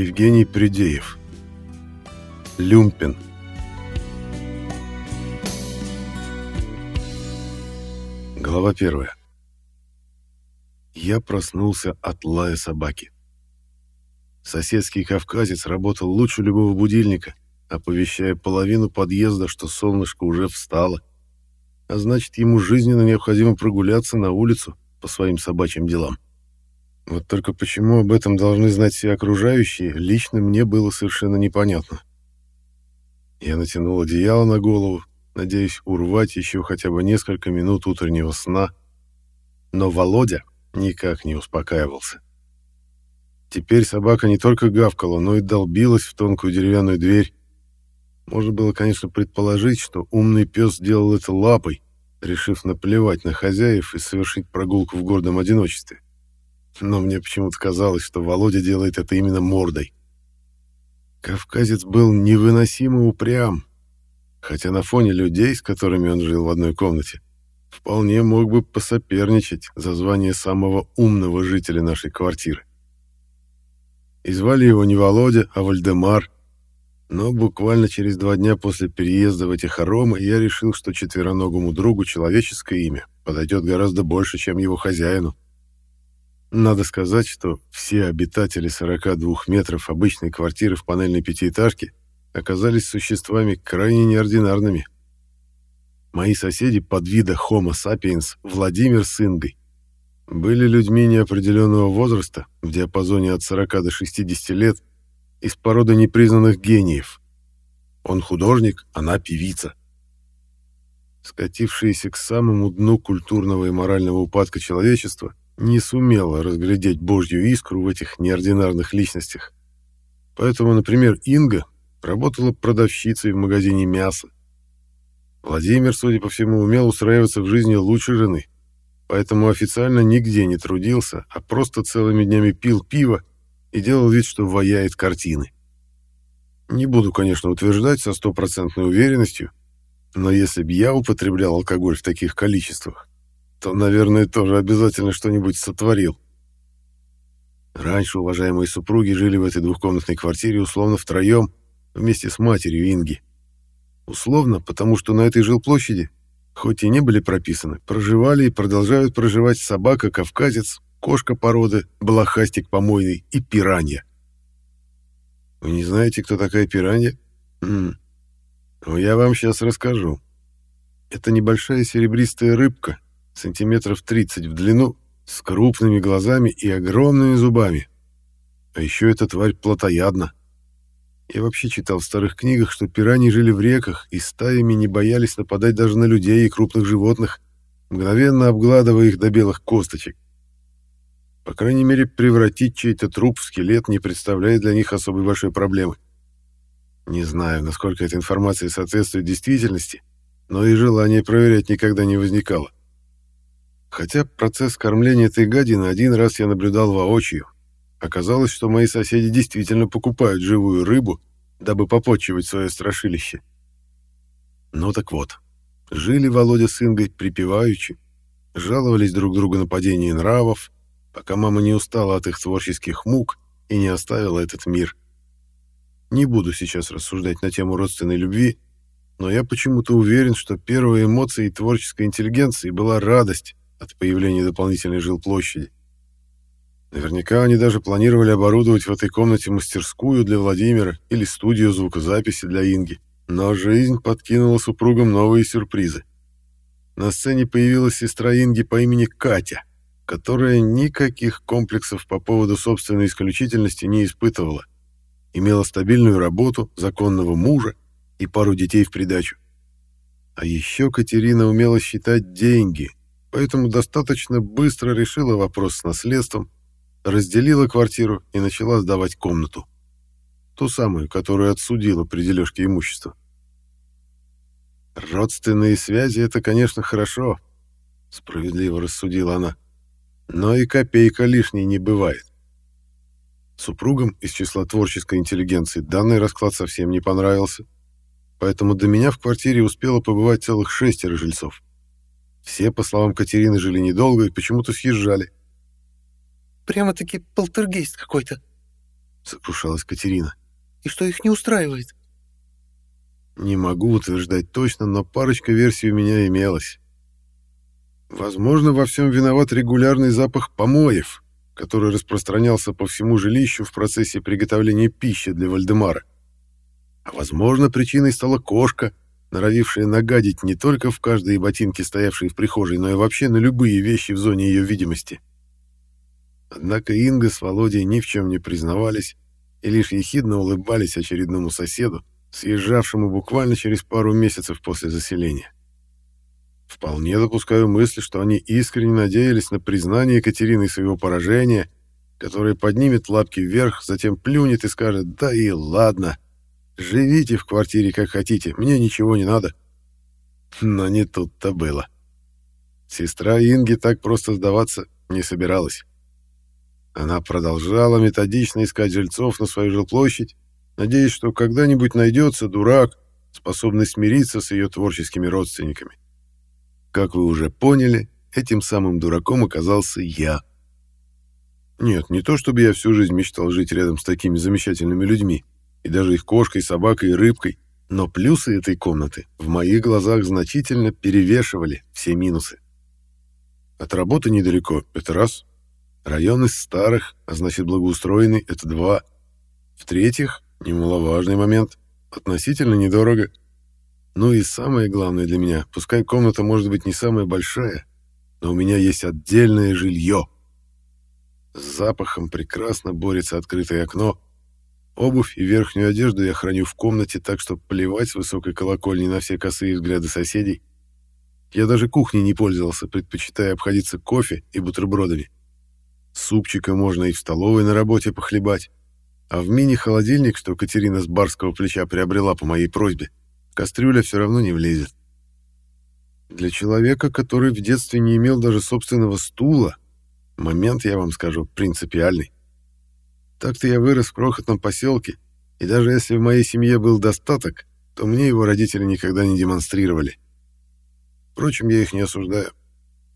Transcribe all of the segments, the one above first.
Евгений Придеев. Люмпен. Глава первая. Я проснулся от лая собаки. Соседский кавказец работал лучше любого будильника, оповещая половину подъезда, что солнышко уже встало, а значит, ему жизненно необходимо прогуляться на улицу по своим собачьим делам. Вот только почему об этом должны знать все окружающие, лично мне было совершенно непонятно. Я натянул одеяло на голову, надеясь урвать еще хотя бы несколько минут утреннего сна, но Володя никак не успокаивался. Теперь собака не только гавкала, но и долбилась в тонкую деревянную дверь. Можно было, конечно, предположить, что умный пес сделал это лапой, решив наплевать на хозяев и совершить прогулку в гордом одиночестве. Но мне почему-то казалось, что Володя делает это именно мордой. Кавказец был невыносимо упрям, хотя на фоне людей, с которыми он жил в одной комнате, вполне мог бы посоперничать за звание самого умного жителя нашей квартиры. И звали его не Володя, а Вальдемар. Но буквально через два дня после переезда в эти хоромы я решил, что четвероногому другу человеческое имя подойдет гораздо больше, чем его хозяину. Надо сказать, что все обитатели 42 метров обычной квартиры в панельной пятиэтажке оказались существами крайне неординарными. Мои соседи под вида Homo sapiens Владимир с Ингой были людьми неопределенного возраста, в диапазоне от 40 до 60 лет, из породы непризнанных гениев. Он художник, она певица. Скатившиеся к самому дну культурного и морального упадка человечества, не сумела разглядеть божью искру в этих неординарных личностях. Поэтому, например, Инга работала продавщицей в магазине мяса. Владимир, судя по всему, умел устраиваться в жизни лучше жены, поэтому официально нигде не трудился, а просто целыми днями пил пиво и делал вид, что ваяет картины. Не буду, конечно, утверждать со стопроцентной уверенностью, но если б я употреблял алкоголь в таких количествах, то, наверное, тоже обязательно что-нибудь сотворил. Раньше уважаемые супруги жили в этой двухкомнатной квартире условно втроем, вместе с матерью Инги. Условно, потому что на этой жилплощади хоть и не были прописаны, проживали и продолжают проживать собака-кавказец, кошка породы, блохастик помойный и пиранья. Вы не знаете, кто такая пиранья? М -м. Ну, я вам сейчас расскажу. Это небольшая серебристая рыбка, сантиметров 30 в длину, с крупными глазами и огромными зубами. А еще эта тварь плотоядна. Я вообще читал в старых книгах, что пираньи жили в реках и стаями не боялись нападать даже на людей и крупных животных, мгновенно обгладывая их до белых косточек. По крайней мере, превратить чей-то труп в скелет не представляет для них особой большой проблемы. Не знаю, насколько эта информация соответствует действительности, но и желания проверять никогда не возникало. Хотя процесс кормления этой гадины один раз я наблюдал воочию, Оказалось, что мои соседи действительно покупают живую рыбу, дабы попотчевать свое страшилище. Ну так вот, жили Володя с Ингой припеваючи, жаловались друг другу на падение нравов, пока мама не устала от их творческих мук и не оставила этот мир. Не буду сейчас рассуждать на тему родственной любви, но я почему-то уверен, что первой эмоцией творческой интеллигенции была радость от появления дополнительной жилплощади. Наверняка они даже планировали оборудовать в этой комнате мастерскую для Владимира или студию звукозаписи для Инги. Но жизнь подкинула супругам новые сюрпризы. На сцене появилась сестра Инги по имени Катя, которая никаких комплексов по поводу собственной исключительности не испытывала. Имела стабильную работу, законного мужа и пару детей в придачу. А еще Катерина умела считать деньги, поэтому достаточно быстро решила вопрос с наследством разделила квартиру и начала сдавать комнату. Ту самую, которую отсудила при дележке имущества. «Родственные связи — это, конечно, хорошо», — справедливо рассудила она. «Но и копейка лишней не бывает». Супругам из числа творческой интеллигенции данный расклад совсем не понравился, поэтому до меня в квартире успело побывать целых шестеро жильцов. Все, по словам Катерины, жили недолго и почему-то съезжали — Прямо-таки полтергейст какой-то. сокрушалась Катерина. «И что их не устраивает?» Не могу утверждать точно, но парочка версий у меня имелась. Возможно, во всем виноват регулярный запах помоев, который распространялся по всему жилищу в процессе приготовления пищи для Вальдемара. А возможно, причиной стала кошка, норовившая нагадить не только в каждой ботинке, стоявшей в прихожей, но и вообще на любые вещи в зоне ее видимости. Однако Инга с Володей ни в чем не признавались и лишь ехидно улыбались очередному соседу, съезжавшему буквально через пару месяцев после заселения. Вполне допускаю мысль, что они искренне надеялись на признание Екатерины своего поражения, которое поднимет лапки вверх, затем плюнет и скажет «да и ладно». Живите в квартире как хотите, мне ничего не надо. Но не тут-то было. Сестра Инги так просто сдаваться не собиралась. Она продолжала методично искать жильцов на свою жилплощадь, надеясь, что когда-нибудь найдется дурак, способный смириться с ее творческими родственниками. Как вы уже поняли, этим самым дураком оказался я. Нет, не то чтобы я всю жизнь мечтал жить рядом с такими замечательными людьми, и даже их кошкой, собакой и рыбкой, но плюсы этой комнаты в моих глазах значительно перевешивали все минусы. От работы недалеко — это раз. Район из старых, а значит благоустроенный — это два. В-третьих, немаловажный момент — относительно недорого. Ну и самое главное для меня, пускай комната может быть не самая большая, но у меня есть отдельное жилье. С запахом прекрасно борется открытое окно — Обувь и верхнюю одежду я храню в комнате, так что плевать с высокой колокольни на все косые взгляды соседей. Я даже кухней не пользовался, предпочитая обходиться кофе и бутербродами. Супчика можно и в столовой на работе похлебать. А в мини-холодильник, что Катерина с барского плеча приобрела по моей просьбе, кастрюля все равно не влезет. Для человека, который в детстве не имел даже собственного стула, момент, я вам скажу, принципиальный. Так-то я вырос в крохотном поселке, и даже если в моей семье был достаток, то мне его родители никогда не демонстрировали. Впрочем, я их не осуждаю.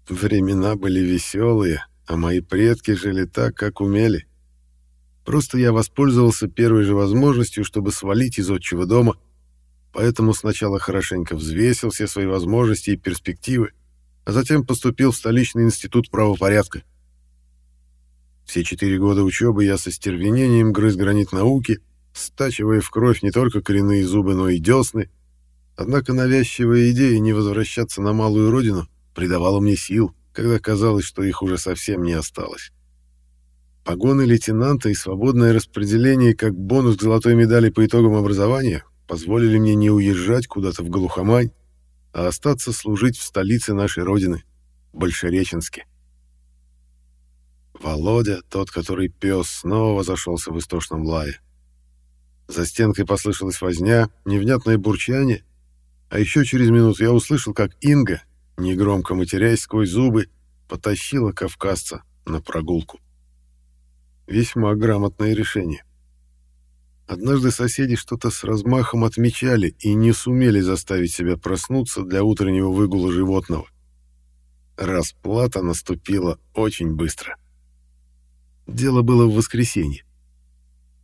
Времена были веселые, а мои предки жили так, как умели. Просто я воспользовался первой же возможностью, чтобы свалить из отчего дома, поэтому сначала хорошенько взвесил все свои возможности и перспективы, а затем поступил в столичный институт правопорядка. Все четыре года учебы я со стервенением грыз гранит науки, стачивая в кровь не только коренные зубы, но и десны. Однако навязчивая идея не возвращаться на малую родину придавала мне сил, когда казалось, что их уже совсем не осталось. Погоны лейтенанта и свободное распределение как бонус к золотой медали по итогам образования позволили мне не уезжать куда-то в глухомань, а остаться служить в столице нашей родины, Большереченске. Володя, тот, который пес, снова зашелся в истошном лае. За стенкой послышалась возня, невнятное бурчание, а еще через минуту я услышал, как Инга, негромко матерясь сквозь зубы, потащила кавказца на прогулку. Весьма грамотное решение. Однажды соседи что-то с размахом отмечали и не сумели заставить себя проснуться для утреннего выгула животного. Расплата наступила очень быстро. Дело было в воскресенье.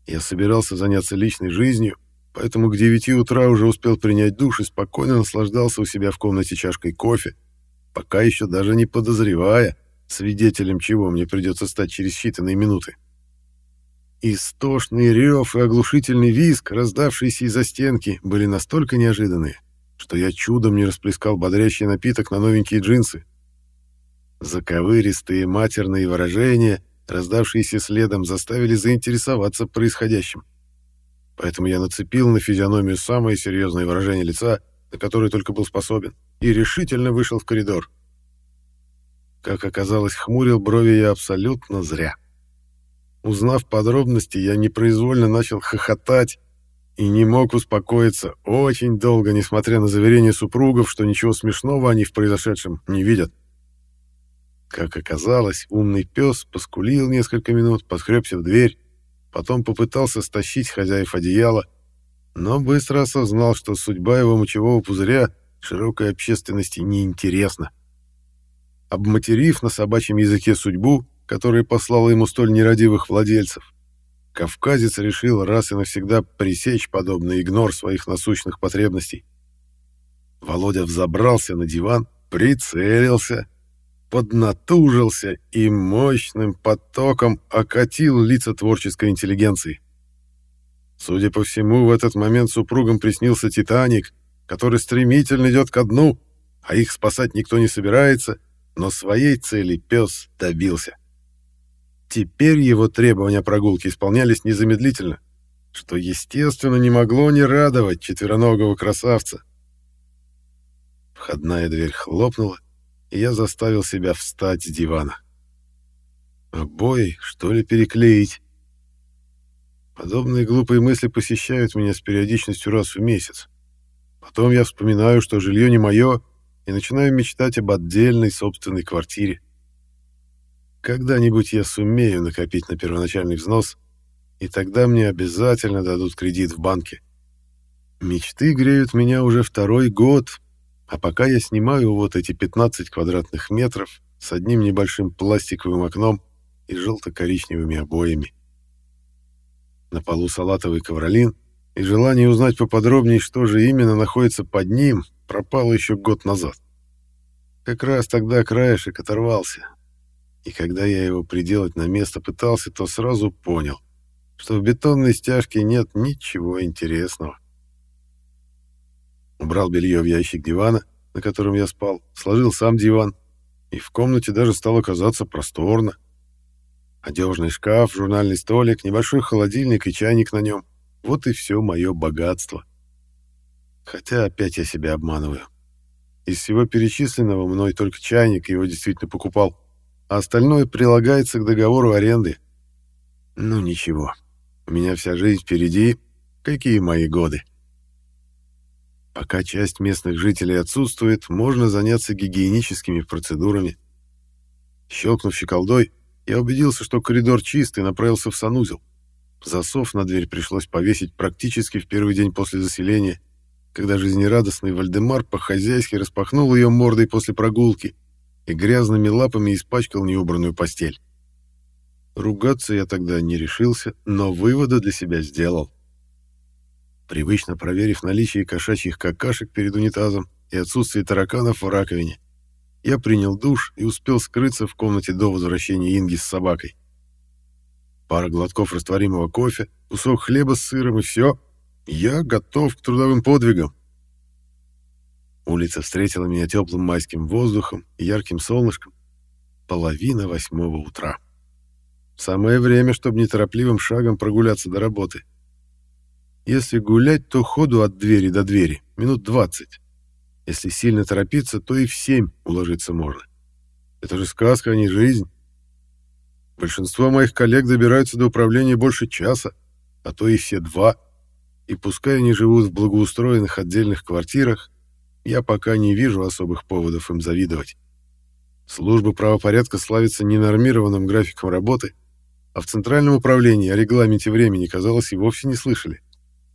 Я собирался заняться личной жизнью, поэтому к девяти утра уже успел принять душ и спокойно наслаждался у себя в комнате чашкой кофе, пока еще даже не подозревая, свидетелем чего мне придется стать через считанные минуты. Истошный рев и оглушительный визг, раздавшиеся из-за стенки, были настолько неожиданные, что я чудом не расплескал бодрящий напиток на новенькие джинсы. Заковыристые матерные выражения раздавшиеся следом, заставили заинтересоваться происходящим. Поэтому я нацепил на физиономию самое серьезное выражение лица, на которое только был способен, и решительно вышел в коридор. Как оказалось, хмурил брови я абсолютно зря. Узнав подробности, я непроизвольно начал хохотать и не мог успокоиться очень долго, несмотря на заверения супругов, что ничего смешного они в произошедшем не видят. Как оказалось, умный пес поскулил несколько минут, подхребся в дверь, потом попытался стащить хозяев одеяла, но быстро осознал, что судьба его мочевого пузыря широкой общественности неинтересна. Обматерив на собачьем языке судьбу, которая послала ему столь нерадивых владельцев, кавказец решил раз и навсегда пресечь подобный игнор своих насущных потребностей. Володя взобрался на диван, прицелился, поднатужился и мощным потоком окатил лица творческой интеллигенции. Судя по всему, в этот момент супругам приснился «Титаник», который стремительно идет ко дну, а их спасать никто не собирается, но своей цели пес добился. Теперь его требования прогулки исполнялись незамедлительно, что, естественно, не могло не радовать четвероногого красавца. Входная дверь хлопнула, и я заставил себя встать с дивана. Обои, что ли, переклеить? Подобные глупые мысли посещают меня с периодичностью раз в месяц. Потом я вспоминаю, что жилье не мое, и начинаю мечтать об отдельной собственной квартире. Когда-нибудь я сумею накопить на первоначальный взнос, и тогда мне обязательно дадут кредит в банке. Мечты греют меня уже второй год, а пока я снимаю вот эти 15 квадратных метров с одним небольшим пластиковым окном и желто-коричневыми обоями. На полу салатовый ковролин, и желание узнать поподробнее, что же именно находится под ним, пропало еще год назад. Как раз тогда краешек оторвался, и когда я его приделать на место пытался, то сразу понял, что в бетонной стяжке нет ничего интересного. Убрал белье в ящик дивана, на котором я спал, сложил сам диван, и в комнате даже стало казаться просторно. Одежный шкаф, журнальный столик, небольшой холодильник и чайник на нем. Вот и все мое богатство. Хотя опять я себя обманываю. Из всего перечисленного мной только чайник его действительно покупал а остальное прилагается к договору аренды. Ну ничего, у меня вся жизнь впереди, какие мои годы. Пока часть местных жителей отсутствует, можно заняться гигиеническими процедурами. Щелкнув щеколдой, я убедился, что коридор чистый, направился в санузел. Засов на дверь пришлось повесить практически в первый день после заселения, когда жизнерадостный Вальдемар по-хозяйски распахнул ее мордой после прогулки — и грязными лапами испачкал неубранную постель. Ругаться я тогда не решился, но выводы для себя сделал. Привычно проверив наличие кошачьих какашек перед унитазом и отсутствие тараканов в раковине, я принял душ и успел скрыться в комнате до возвращения Инги с собакой. Пара глотков растворимого кофе, кусок хлеба с сыром и все. Я готов к трудовым подвигам. Улица встретила меня теплым майским воздухом и ярким солнышком. Половина восьмого утра. Самое время, чтобы неторопливым шагом прогуляться до работы. Если гулять, то ходу от двери до двери, минут двадцать. Если сильно торопиться, то и в семь уложиться можно. Это же сказка, а не жизнь. Большинство моих коллег добираются до управления больше часа, а то и все два. И пускай они живут в благоустроенных отдельных квартирах, я пока не вижу особых поводов им завидовать. Служба правопорядка славится ненормированным графиком работы, а в Центральном управлении о регламенте времени, казалось, и вовсе не слышали.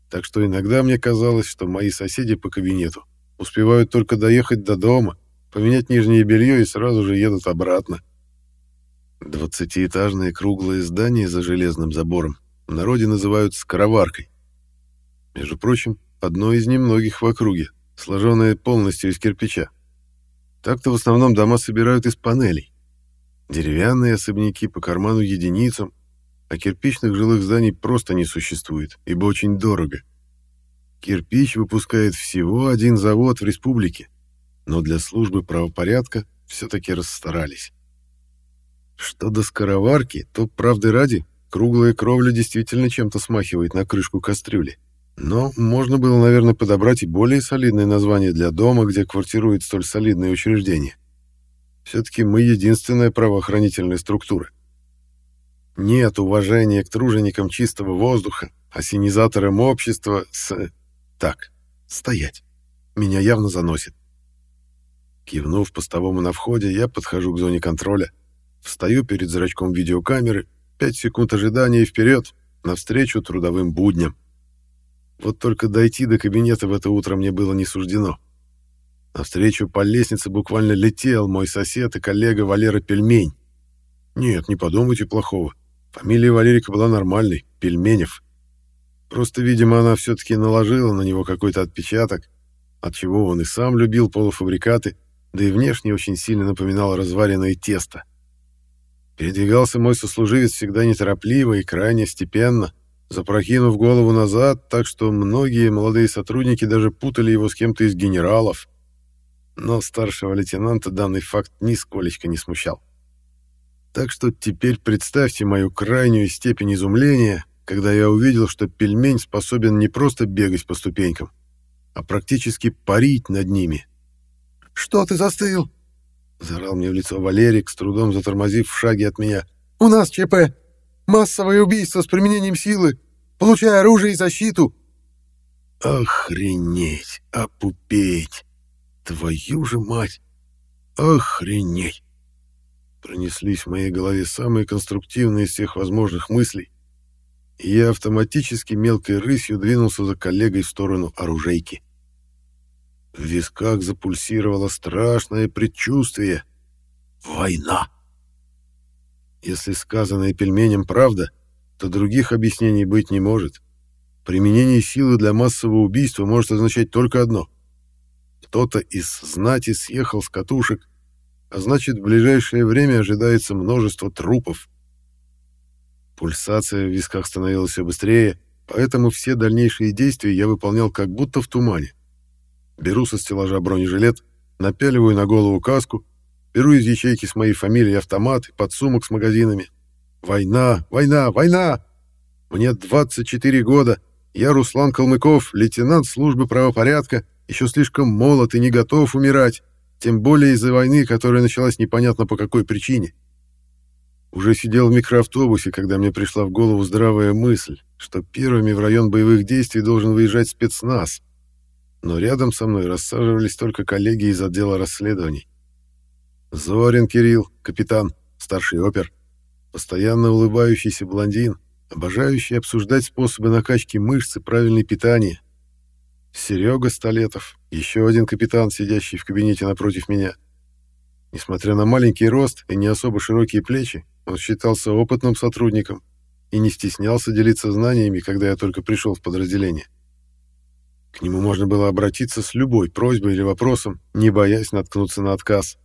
Так что иногда мне казалось, что мои соседи по кабинету успевают только доехать до дома, поменять нижнее белье и сразу же едут обратно. Двадцатиэтажное круглое здание за железным забором в народе называют «скороваркой». Между прочим, одно из немногих в округе, сложенные полностью из кирпича. Так-то в основном дома собирают из панелей. Деревянные особняки по карману единицам, а кирпичных жилых зданий просто не существует, ибо очень дорого. Кирпич выпускает всего один завод в республике, но для службы правопорядка все-таки расстарались. Что до скороварки, то, правды ради, круглая кровля действительно чем-то смахивает на крышку кастрюли. Но можно было, наверное, подобрать и более солидное название для дома, где квартирует столь солидное учреждение. Все-таки мы единственная правоохранительная структура. Нет уважения к труженикам чистого воздуха, осенизаторам общества с... Так, стоять. Меня явно заносит. Кивнув постовому на входе, я подхожу к зоне контроля, встаю перед зрачком видеокамеры, пять секунд ожидания и вперед, навстречу трудовым будням. Вот только дойти до кабинета в это утро мне было не суждено. Навстречу по лестнице буквально летел мой сосед и коллега Валера Пельмень. Нет, не подумайте плохого. Фамилия Валерика была нормальной — пельменев. Просто, видимо, она все-таки наложила на него какой-то отпечаток, от чего он и сам любил полуфабрикаты, да и внешне очень сильно напоминал разваренное тесто. Передвигался мой сослуживец всегда неторопливо и крайне степенно, запрокинув голову назад, так что многие молодые сотрудники даже путали его с кем-то из генералов. Но старшего лейтенанта данный факт нисколечко не смущал. Так что теперь представьте мою крайнюю степень изумления, когда я увидел, что пельмень способен не просто бегать по ступенькам, а практически парить над ними. «Что ты застыл?» — заорал мне в лицо Валерик, с трудом затормозив в шаге от меня. «У нас ЧП! Массовое убийство с применением силы! Получай оружие и защиту!» «Охренеть! Опупеть! Твою же мать! Охренеть!» Пронеслись в моей голове самые конструктивные из всех возможных мыслей, и я автоматически мелкой рысью двинулся за коллегой в сторону оружейки. В висках запульсировало страшное предчувствие. Война! Если сказанное пельменем правда, то других объяснений быть не может. Применение силы для массового убийства может означать только одно. Кто-то из знати съехал с катушек, а значит, в ближайшее время ожидается множество трупов. Пульсация в висках становилась все быстрее, поэтому все дальнейшие действия я выполнял как будто в тумане. Беру со стеллажа бронежилет, напяливаю на голову каску, беру из ячейки с моей фамилией автомат и подсумок с магазинами. Война, война, война! Мне 24 года. Я Руслан Калмыков, лейтенант службы правопорядка, еще слишком молод и не готов умирать, тем более из-за войны, которая началась непонятно по какой причине. Уже сидел в микроавтобусе, когда мне пришла в голову здравая мысль, что первыми в район боевых действий должен выезжать спецназ, но рядом со мной рассаживались только коллеги из отдела расследований. Зорин Кирилл, капитан, старший опер, постоянно улыбающийся блондин, обожающий обсуждать способы накачки мышц и правильное питание. Серега Столетов, еще один капитан, сидящий в кабинете напротив меня. Несмотря на маленький рост и не особо широкие плечи, он считался опытным сотрудником и не стеснялся делиться знаниями, когда я только пришел в подразделение. К нему можно было обратиться с любой просьбой или вопросом, не боясь наткнуться на отказ.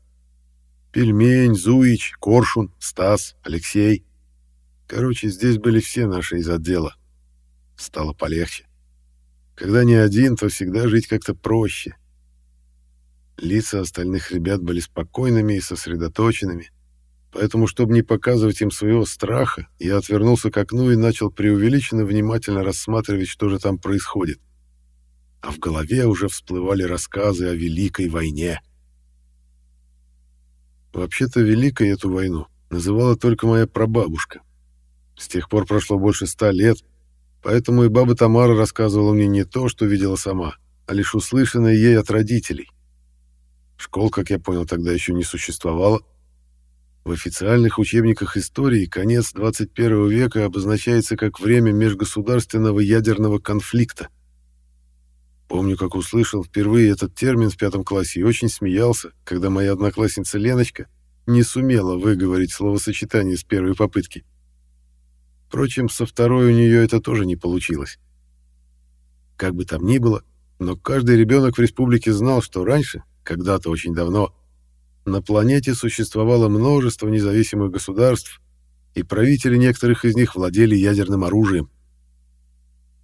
Пельмень, Зуич, Коршун, Стас, Алексей. Короче, здесь были все наши из отдела. Стало полегче. Когда не один, то всегда жить как-то проще. Лица остальных ребят были спокойными и сосредоточенными. Поэтому, чтобы не показывать им своего страха, я отвернулся к окну и начал преувеличенно внимательно рассматривать, что же там происходит а в голове уже всплывали рассказы о Великой войне. Вообще-то Великой эту войну называла только моя прабабушка. С тех пор прошло больше ста лет, поэтому и баба Тамара рассказывала мне не то, что видела сама, а лишь услышанное ей от родителей. Школ, как я понял, тогда еще не существовало. В официальных учебниках истории конец 21 века обозначается как время межгосударственного ядерного конфликта — Помню, как услышал впервые этот термин в пятом классе и очень смеялся, когда моя одноклассница Леночка не сумела выговорить словосочетание с первой попытки. Впрочем, со второй у нее это тоже не получилось. Как бы там ни было, но каждый ребенок в республике знал, что раньше, когда-то очень давно, на планете существовало множество независимых государств, и правители некоторых из них владели ядерным оружием.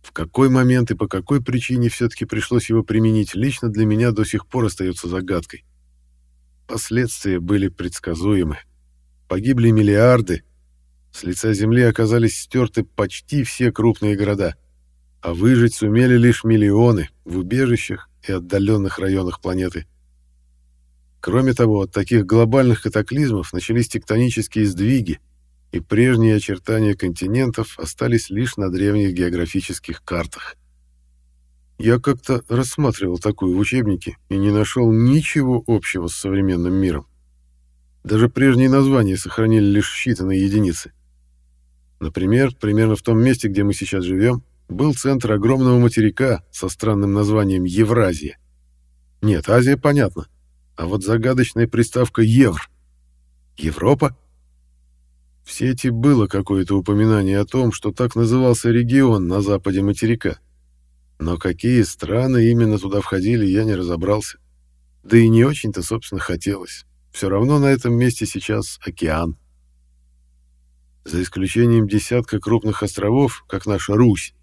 В какой момент и по какой причине все-таки пришлось его применить, лично для меня до сих пор остается загадкой. Последствия были предсказуемы. Погибли миллиарды. С лица Земли оказались стерты почти все крупные города. А выжить сумели лишь миллионы в убежищах и отдаленных районах планеты. Кроме того, от таких глобальных катаклизмов начались тектонические сдвиги, и прежние очертания континентов остались лишь на древних географических картах. Я как-то рассматривал такую в учебнике и не нашел ничего общего с современным миром. Даже прежние названия сохранили лишь считанные единицы. Например, примерно в том месте, где мы сейчас живем, был центр огромного материка со странным названием Евразия. Нет, Азия понятно. А вот загадочная приставка «Евр». Европа? В сети было какое-то упоминание о том, что так назывался регион на западе материка. Но какие страны именно туда входили, я не разобрался. Да и не очень-то, собственно, хотелось. Все равно на этом месте сейчас океан. За исключением десятка крупных островов, как наша Русь,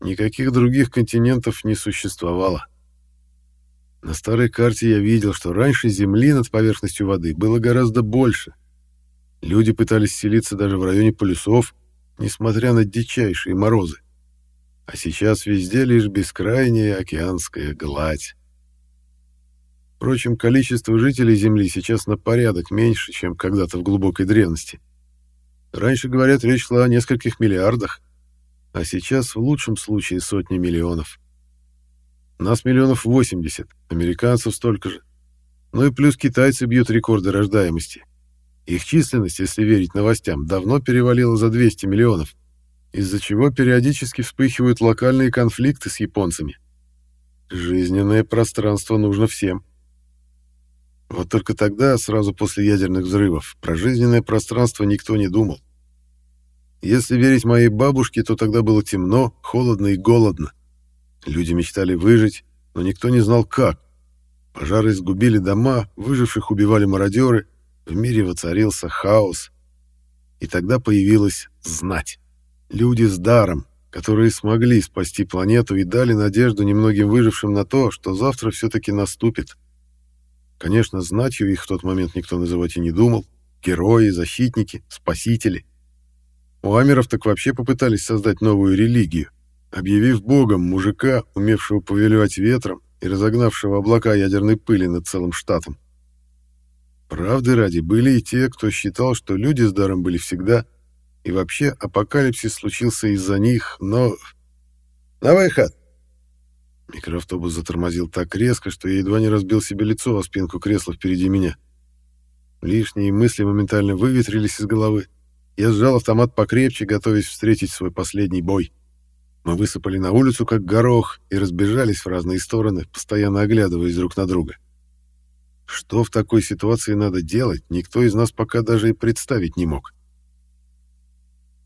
никаких других континентов не существовало. На старой карте я видел, что раньше земли над поверхностью воды было гораздо больше. Люди пытались селиться даже в районе полюсов, несмотря на дичайшие морозы. А сейчас везде лишь бескрайняя океанская гладь. Впрочем, количество жителей Земли сейчас на порядок меньше, чем когда-то в глубокой древности. Раньше, говорят, речь шла о нескольких миллиардах, а сейчас в лучшем случае сотни миллионов. Нас миллионов 80, американцев столько же. Ну и плюс китайцы бьют рекорды рождаемости. Их численность, если верить новостям, давно перевалила за 200 миллионов, из-за чего периодически вспыхивают локальные конфликты с японцами. Жизненное пространство нужно всем. Вот только тогда, сразу после ядерных взрывов, про жизненное пространство никто не думал. Если верить моей бабушке, то тогда было темно, холодно и голодно. Люди мечтали выжить, но никто не знал как. Пожары сгубили дома, выживших убивали мародеры, в мире воцарился хаос. И тогда появилась знать. Люди с даром, которые смогли спасти планету и дали надежду немногим выжившим на то, что завтра все-таки наступит. Конечно, знатью их в тот момент никто называть и не думал. Герои, защитники, спасители. У амеров так вообще попытались создать новую религию, объявив богом мужика, умевшего повелевать ветром и разогнавшего облака ядерной пыли над целым штатом. Правды ради, были и те, кто считал, что люди с даром были всегда, и вообще апокалипсис случился из-за них, но... «На выход!» Микроавтобус затормозил так резко, что я едва не разбил себе лицо о спинку кресла впереди меня. Лишние мысли моментально выветрились из головы. Я сжал автомат покрепче, готовясь встретить свой последний бой. Мы высыпали на улицу, как горох, и разбежались в разные стороны, постоянно оглядываясь друг на друга. Что в такой ситуации надо делать, никто из нас пока даже и представить не мог.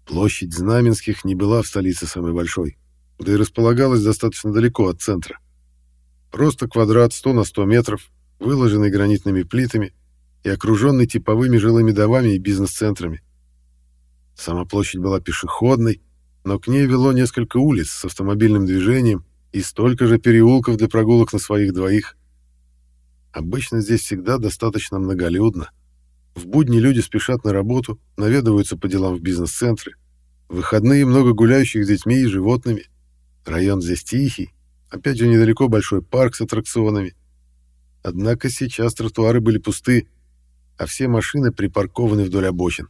Площадь Знаменских не была в столице самой большой да и располагалась достаточно далеко от центра. Просто квадрат 100 на 100 метров, выложенный гранитными плитами и окруженный типовыми жилыми домами и бизнес-центрами. Сама площадь была пешеходной, но к ней вело несколько улиц с автомобильным движением и столько же переулков для прогулок на своих двоих. Обычно здесь всегда достаточно многолюдно. В будни люди спешат на работу, наведываются по делам в бизнес-центры. В выходные много гуляющих с детьми и животными. Район здесь тихий, опять же недалеко большой парк с аттракционами. Однако сейчас тротуары были пусты, а все машины припаркованы вдоль обочин.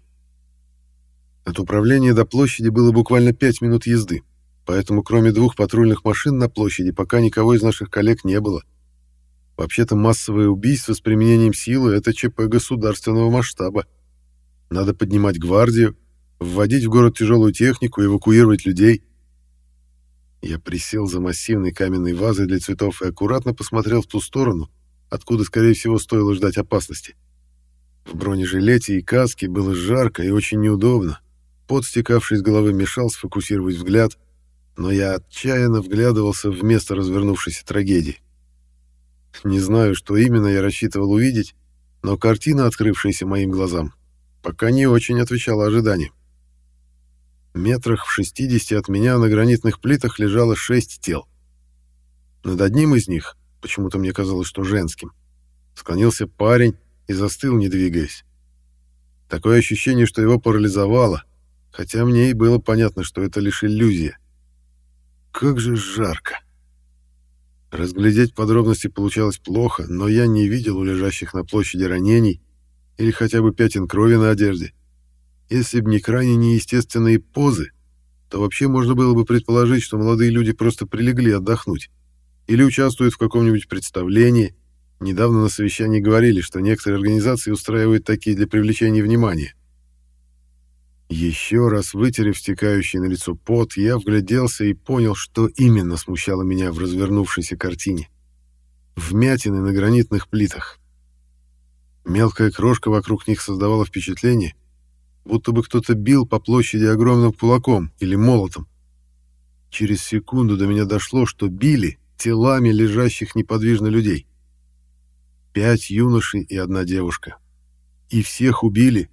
От управления до площади было буквально пять минут езды, поэтому кроме двух патрульных машин на площади пока никого из наших коллег не было. Вообще-то массовое убийство с применением силы — это ЧП государственного масштаба. Надо поднимать гвардию, вводить в город тяжелую технику, эвакуировать людей — я присел за массивной каменной вазой для цветов и аккуратно посмотрел в ту сторону, откуда, скорее всего, стоило ждать опасности. В бронежилете и каске было жарко и очень неудобно. Пот, стекавший из головы, мешал сфокусировать взгляд, но я отчаянно вглядывался в место развернувшейся трагедии. Не знаю, что именно я рассчитывал увидеть, но картина, открывшаяся моим глазам, пока не очень отвечала ожиданиям. Метрах в 60 от меня на гранитных плитах лежало шесть тел. Над одним из них, почему-то мне казалось, что женским, склонился парень и застыл, не двигаясь. Такое ощущение, что его парализовало, хотя мне и было понятно, что это лишь иллюзия. Как же жарко! Разглядеть подробности получалось плохо, но я не видел у лежащих на площади ранений или хотя бы пятен крови на одежде. Если бы не крайне неестественные позы, то вообще можно было бы предположить, что молодые люди просто прилегли отдохнуть или участвуют в каком-нибудь представлении. Недавно на совещании говорили, что некоторые организации устраивают такие для привлечения внимания. Еще раз вытерев стекающий на лицо пот, я вгляделся и понял, что именно смущало меня в развернувшейся картине. Вмятины на гранитных плитах. Мелкая крошка вокруг них создавала впечатление, будто бы кто-то бил по площади огромным кулаком или молотом. Через секунду до меня дошло, что били телами лежащих неподвижно людей. Пять юношей и одна девушка. И всех убили.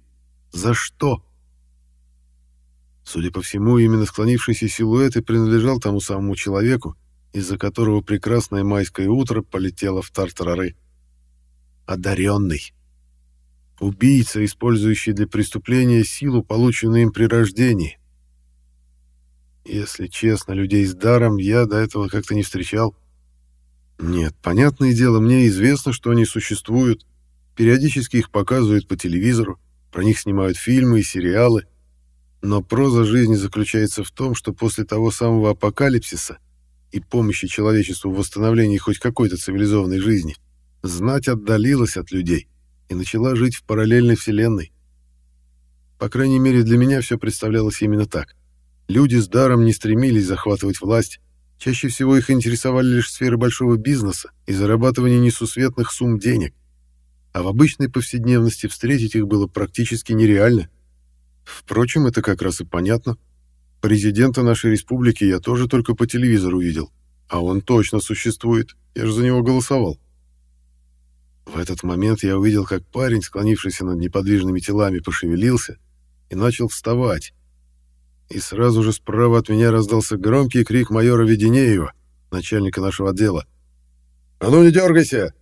За что? Судя по всему, именно склонившийся силуэт и принадлежал тому самому человеку, из-за которого прекрасное майское утро полетело в тартарары. Одаренный. Убийца, использующий для преступления силу, полученную им при рождении. Если честно, людей с даром я до этого как-то не встречал. Нет, понятное дело, мне известно, что они существуют. Периодически их показывают по телевизору, про них снимают фильмы и сериалы. Но проза жизни заключается в том, что после того самого апокалипсиса и помощи человечеству в восстановлении хоть какой-то цивилизованной жизни, знать отдалилась от людей и начала жить в параллельной вселенной. По крайней мере, для меня все представлялось именно так. Люди с даром не стремились захватывать власть, чаще всего их интересовали лишь сферы большого бизнеса и зарабатывание несусветных сумм денег. А в обычной повседневности встретить их было практически нереально. Впрочем, это как раз и понятно. Президента нашей республики я тоже только по телевизору видел, а он точно существует, я же за него голосовал. В этот момент я увидел, как парень, склонившийся над неподвижными телами, пошевелился и начал вставать, и сразу же справа от меня раздался громкий крик майора Веденеева, начальника нашего отдела. «А ну не дергайся!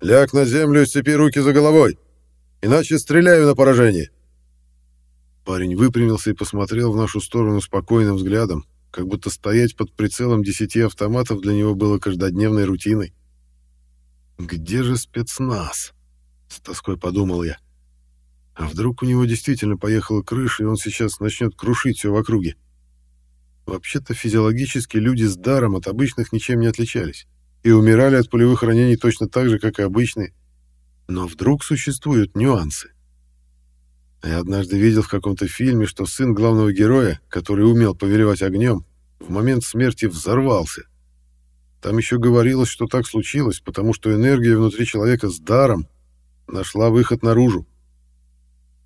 Ляг на землю и сцепи руки за головой, иначе стреляю на поражение!» Парень выпрямился и посмотрел в нашу сторону спокойным взглядом, как будто стоять под прицелом десяти автоматов для него было каждодневной рутиной. «Где же спецназ?» — с тоской подумал я. А вдруг у него действительно поехала крыша, и он сейчас начнет крушить все в округе? Вообще-то физиологически люди с даром от обычных ничем не отличались и умирали от пулевых ранений точно так же, как и обычные. Но вдруг существуют нюансы. Я однажды видел в каком-то фильме, что сын главного героя, который умел повелевать огнем, в момент смерти взорвался. Там еще говорилось, что так случилось, потому что энергия внутри человека с даром нашла выход наружу.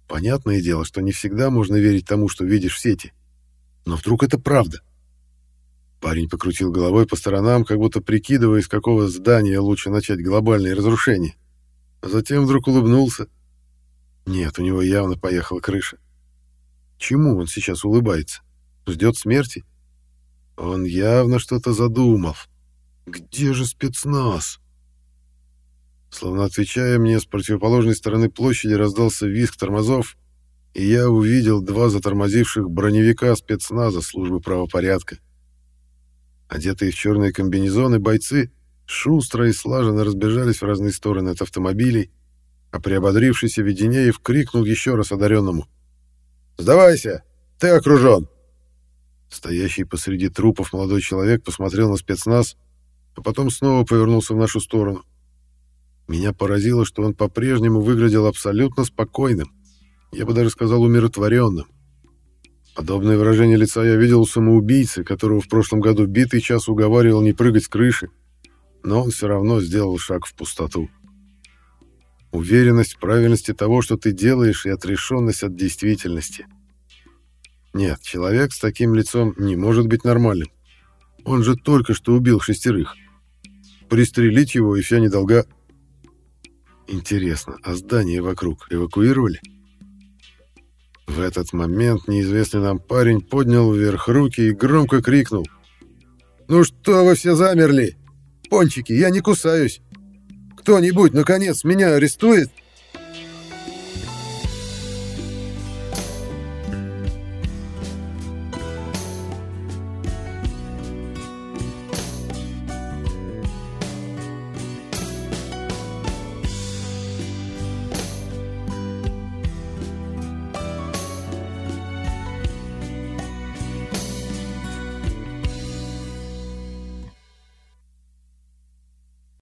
Понятное дело, что не всегда можно верить тому, что видишь в сети. Но вдруг это правда? Парень покрутил головой по сторонам, как будто прикидывая, из какого здания лучше начать глобальные разрушения. А затем вдруг улыбнулся. Нет, у него явно поехала крыша. Чему он сейчас улыбается? Ждет смерти? Он явно что-то задумал. Где же спецназ? Словно отвечая мне, с противоположной стороны площади раздался визг тормозов, и я увидел два затормозивших броневика спецназа службы правопорядка. Одетые в черные комбинезоны бойцы шустро и слаженно разбежались в разные стороны от автомобилей, а приободрившийся Веденеев крикнул еще раз одаренному. «Сдавайся! Ты окружен!» Стоящий посреди трупов молодой человек посмотрел на спецназ, а потом снова повернулся в нашу сторону. Меня поразило, что он по-прежнему выглядел абсолютно спокойным, я бы даже сказал умиротворенным. Подобное выражение лица я видел у самоубийцы, которого в прошлом году битый час уговаривал не прыгать с крыши, но он все равно сделал шаг в пустоту. Уверенность в правильности того, что ты делаешь, и отрешенность от действительности. Нет, человек с таким лицом не может быть нормальным. Он же только что убил шестерых. Пристрелить его, и вся недолга... Интересно, а здание вокруг эвакуировали? В этот момент неизвестный нам парень поднял вверх руки и громко крикнул. «Ну что вы все замерли? Пончики, я не кусаюсь! Кто-нибудь, наконец, меня арестует?»